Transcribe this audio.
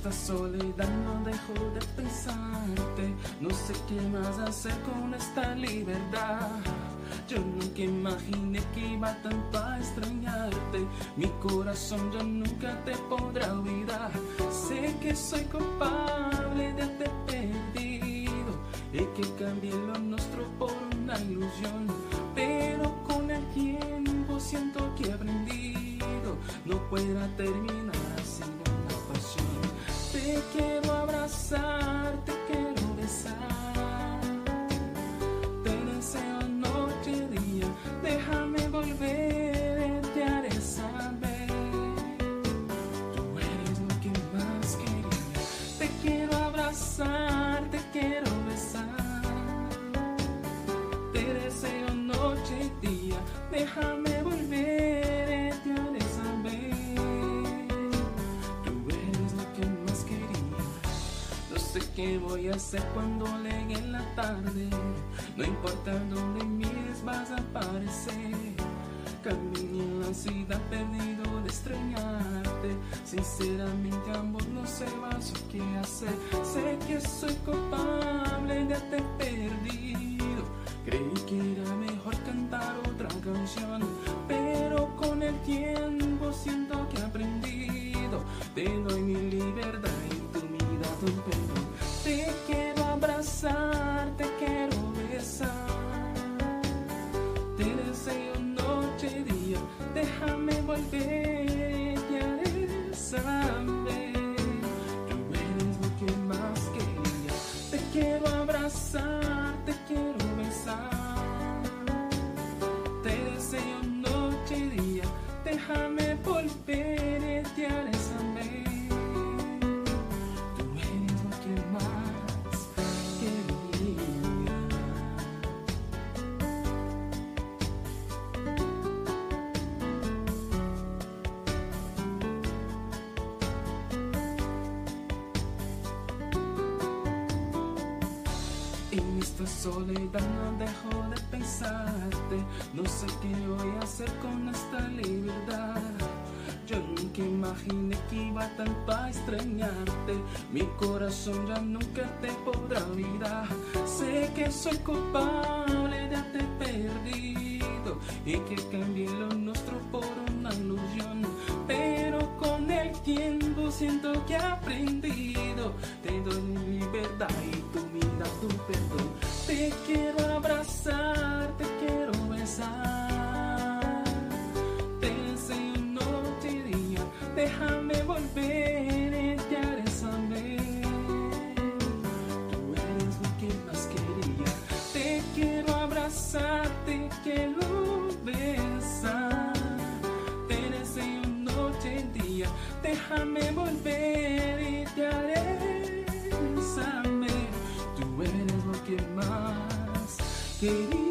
esta soledad no dejo de pensarte. No sé qué más hacer con esta libertad. Yo nunca imaginé que iba tanto a extrañarte. Mi corazón ya nunca te podrá olvidar. Sé que soy culpable de haberte perdido y que cambié lo nuestro por una ilusión. Pero con el tiempo siento que he aprendido. No pueda terminar. Te quiero voy a hacer cuando llegue la tarde. No importa dónde mires, vas a aparecer. Camino en la ciudad perdido de extrañarte. Sinceramente, amor, no sé más qué hacer. Sé que soy culpable de haberte Déjame volver, te haré saber. Tú eres que más quería. Te quiero abrazar, soledad no dejo de pensarte. No sé qué voy a hacer con esta libertad. Yo nunca imaginé que iba tanto a extrañarte. Mi corazón ya nunca te podrá olvidar. Sé que soy culpable de haberte perdido y que cambié lo nuestro por una ilusión. Pero con el tiempo siento que he déjame volver y te haré saber, tú eres lo que más quería.